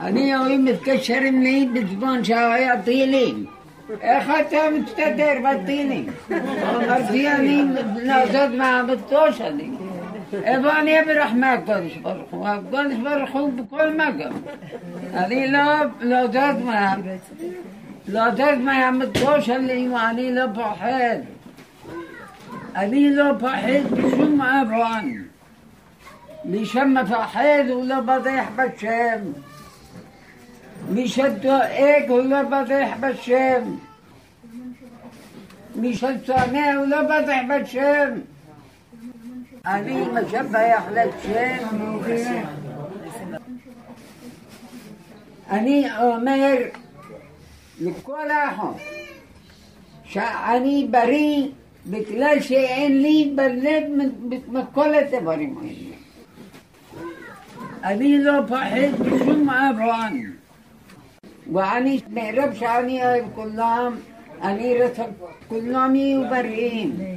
أنا يومي بتشهر من ايد بتبان شوايا طيلين اخذتها متتدر بالطينين مرضياني نازد مع بتوش هذي اباني برحمة قدش برخو قدش برخو بكل مقام هذي لا لا زاد ما لا زاد ما يعمل توش اللي معني لا بحيد هذي لا بحيد بشم ابان لشم فحيد ولا بضيح بشم בטח בשם. מי שדואג הוא לא בטח בשם. מי ששונא הוא לא בטח בשם. אני משבח לשם. אני אומר לכל האחות שאני בריא בגלל שאין לי בלב מכל הדברים האלה. אני לא פוחד בשום עוון. وأني مهرب شأني أي كلام أني رتب كلامي وبرين